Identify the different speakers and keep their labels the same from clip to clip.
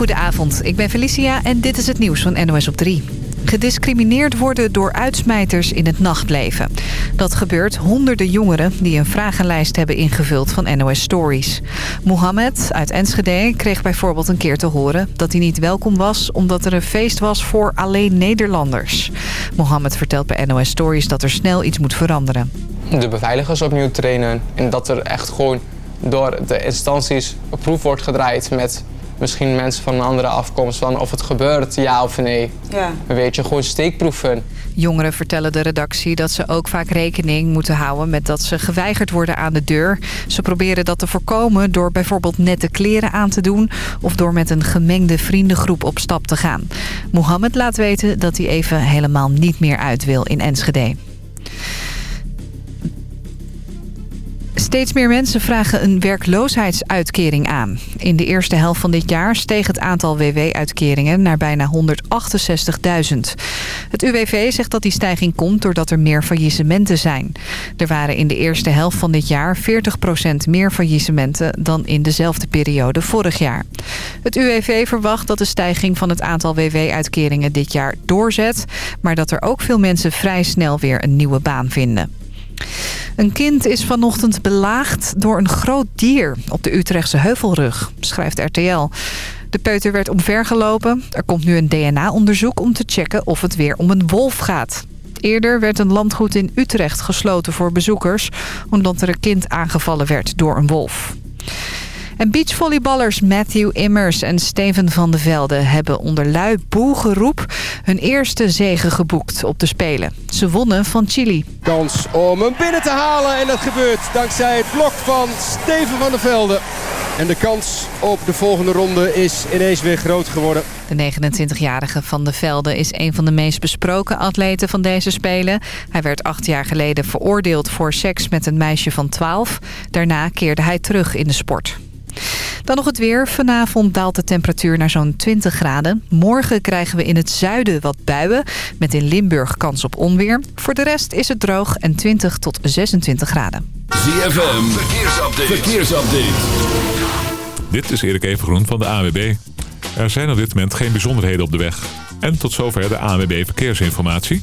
Speaker 1: Goedenavond, ik ben Felicia en dit is het nieuws van NOS op 3. Gediscrimineerd worden door uitsmijters in het nachtleven. Dat gebeurt honderden jongeren die een vragenlijst hebben ingevuld van NOS Stories. Mohammed uit Enschede kreeg bijvoorbeeld een keer te horen dat hij niet welkom was... omdat er een feest was voor alleen Nederlanders. Mohammed vertelt bij NOS Stories dat er snel iets moet veranderen.
Speaker 2: De beveiligers opnieuw trainen en dat er echt gewoon door de instanties proef wordt gedraaid met misschien mensen van een andere afkomst van of het gebeurt ja of nee. Ja. Weet je, gewoon steekproeven.
Speaker 1: Jongeren vertellen de redactie dat ze ook vaak rekening moeten houden met dat ze geweigerd worden aan de deur. Ze proberen dat te voorkomen door bijvoorbeeld nette kleren aan te doen of door met een gemengde vriendengroep op stap te gaan. Mohammed laat weten dat hij even helemaal niet meer uit wil in Enschede. Steeds meer mensen vragen een werkloosheidsuitkering aan. In de eerste helft van dit jaar steeg het aantal WW-uitkeringen naar bijna 168.000. Het UWV zegt dat die stijging komt doordat er meer faillissementen zijn. Er waren in de eerste helft van dit jaar 40% meer faillissementen dan in dezelfde periode vorig jaar. Het UWV verwacht dat de stijging van het aantal WW-uitkeringen dit jaar doorzet... maar dat er ook veel mensen vrij snel weer een nieuwe baan vinden. Een kind is vanochtend belaagd door een groot dier op de Utrechtse Heuvelrug, schrijft RTL. De peuter werd omvergelopen. Er komt nu een DNA-onderzoek om te checken of het weer om een wolf gaat. Eerder werd een landgoed in Utrecht gesloten voor bezoekers... omdat er een kind aangevallen werd door een wolf. En beachvolleyballers Matthew Immers en Steven van de Velde... hebben onder lui boegeroep hun eerste zegen geboekt op de Spelen. Ze wonnen van Chili.
Speaker 3: Kans om hem binnen te halen en dat gebeurt dankzij het blok van Steven van der Velde. En de kans op de volgende ronde is ineens weer groot geworden.
Speaker 1: De 29-jarige Van de Velde is een van de meest besproken atleten van deze Spelen. Hij werd acht jaar geleden veroordeeld voor seks met een meisje van 12. Daarna keerde hij terug in de sport. Dan nog het weer. Vanavond daalt de temperatuur naar zo'n 20 graden. Morgen krijgen we in het zuiden wat buien. Met in Limburg kans op onweer. Voor de rest is het droog en 20 tot 26 graden.
Speaker 4: ZFM, verkeersupdate. verkeersupdate.
Speaker 5: Dit is Erik Evengroen van de AWB. Er zijn op dit moment geen bijzonderheden op de weg. En tot zover de AWB Verkeersinformatie.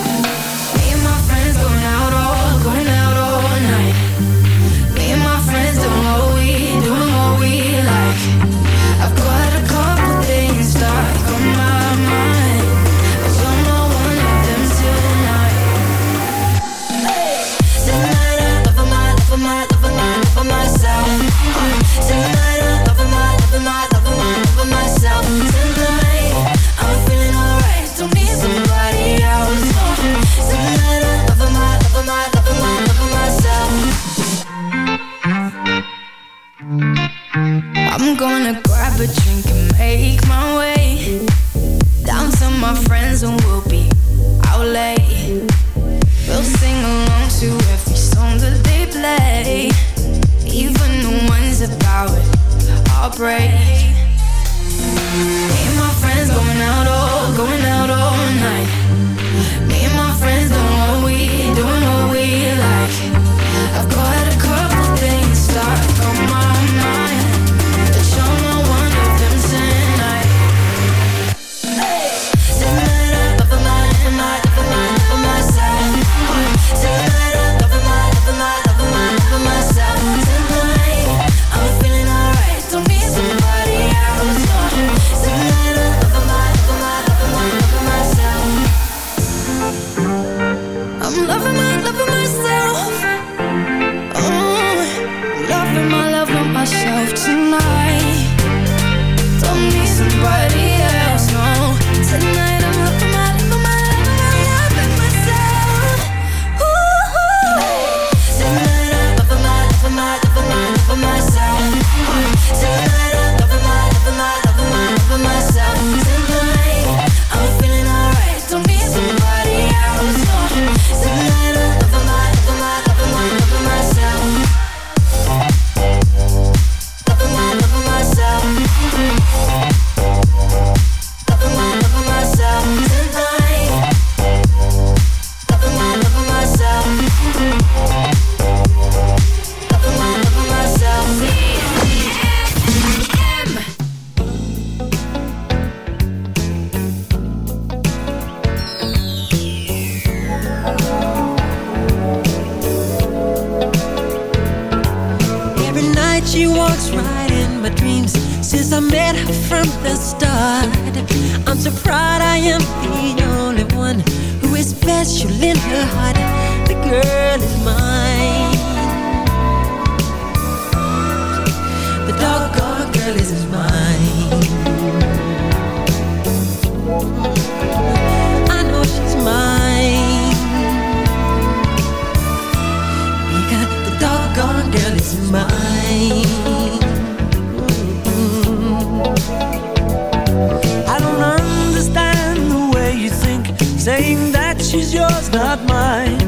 Speaker 6: saying that she's yours, not mine.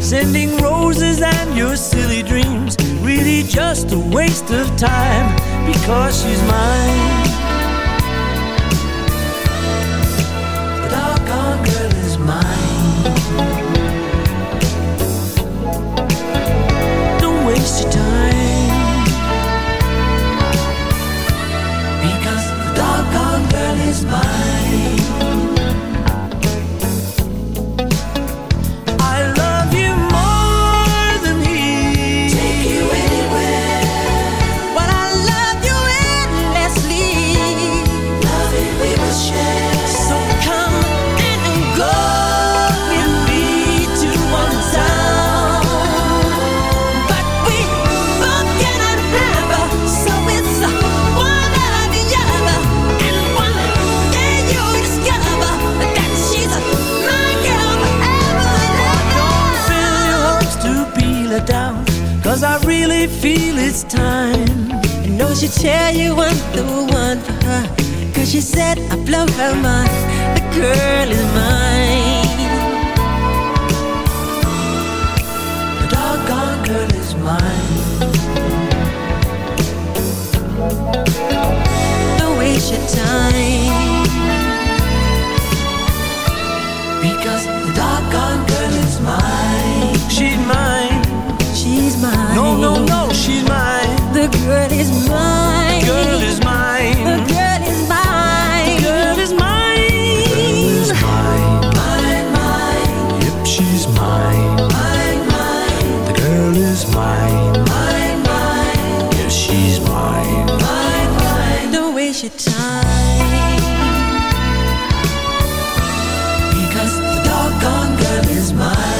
Speaker 6: Sending roses and your silly dreams, really just a waste of time because she's mine. The doggone girl is mine. Don't waste your time because the doggone girl is mine. really feel it's
Speaker 7: time. I
Speaker 6: know she'd
Speaker 7: tell you I'm the one for her. Cause she said I blow her mind. The girl is mine. The doggone girl is mine. Don't waste your time. Because mine.
Speaker 6: No,
Speaker 7: no,
Speaker 6: no, she's mine. The girl is mine. The girl is mine. The girl
Speaker 7: is mine. The girl is mine. The girl is mine. Mine, mine. Yep, she's mine. Mine, mine. The girl is mine.
Speaker 6: Mine, mine. Yeah, she's mine. Mine, mine.
Speaker 7: Don't waste your time.
Speaker 6: Because the doggone girl is mine.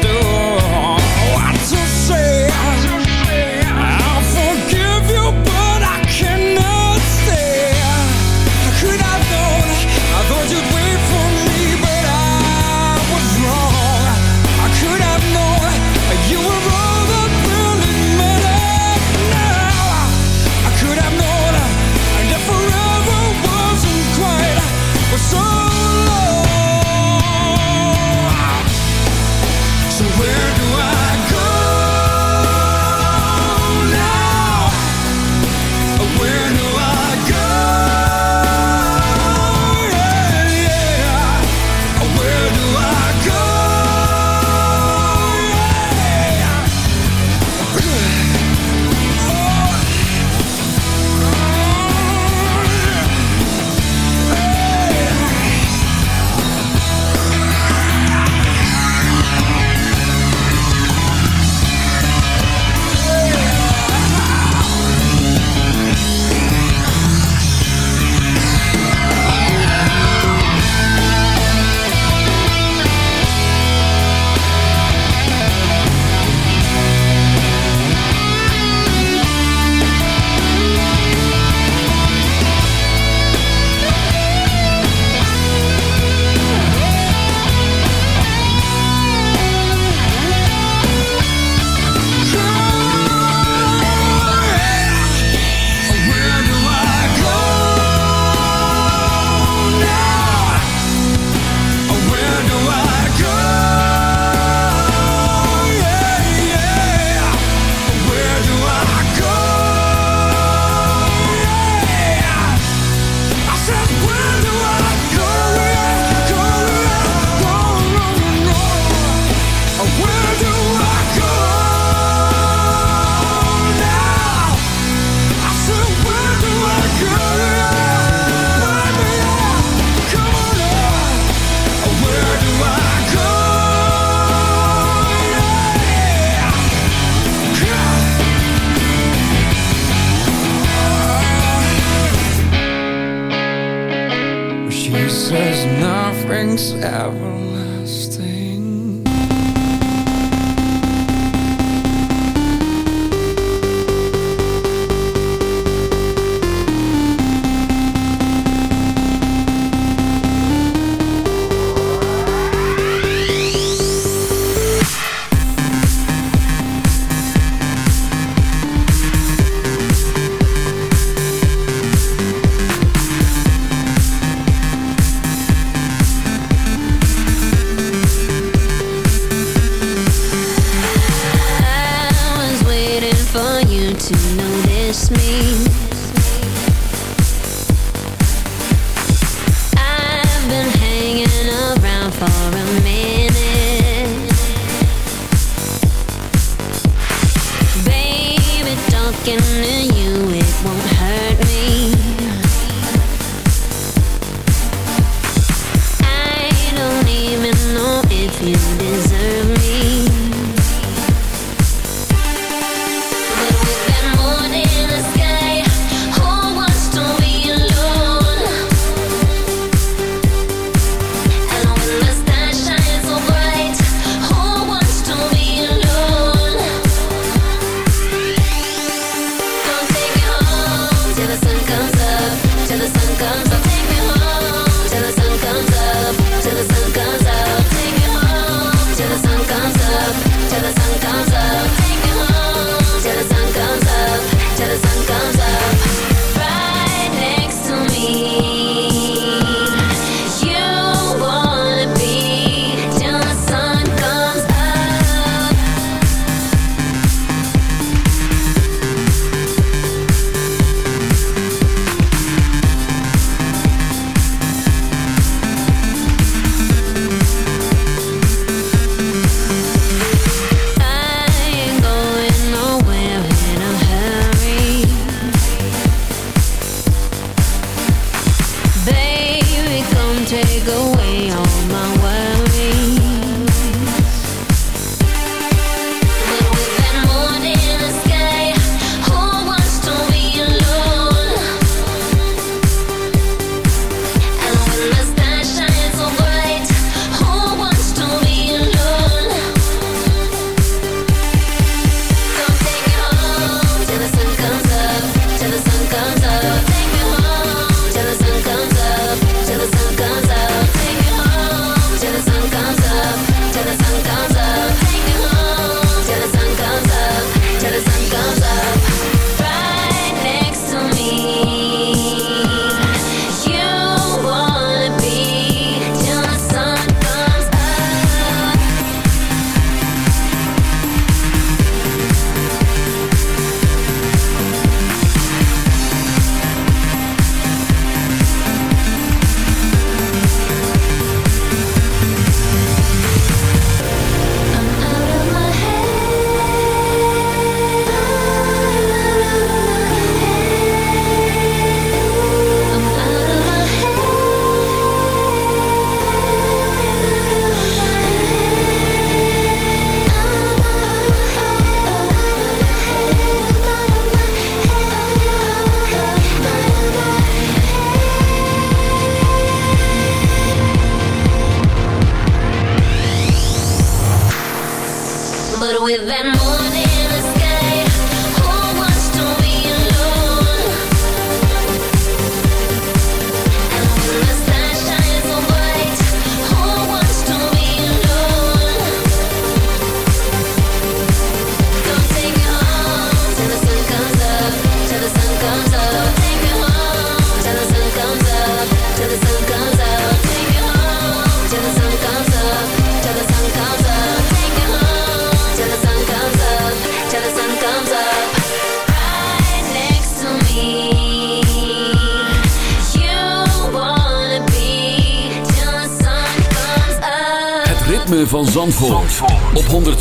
Speaker 8: do,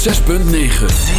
Speaker 9: 106.9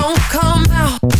Speaker 4: don't come out,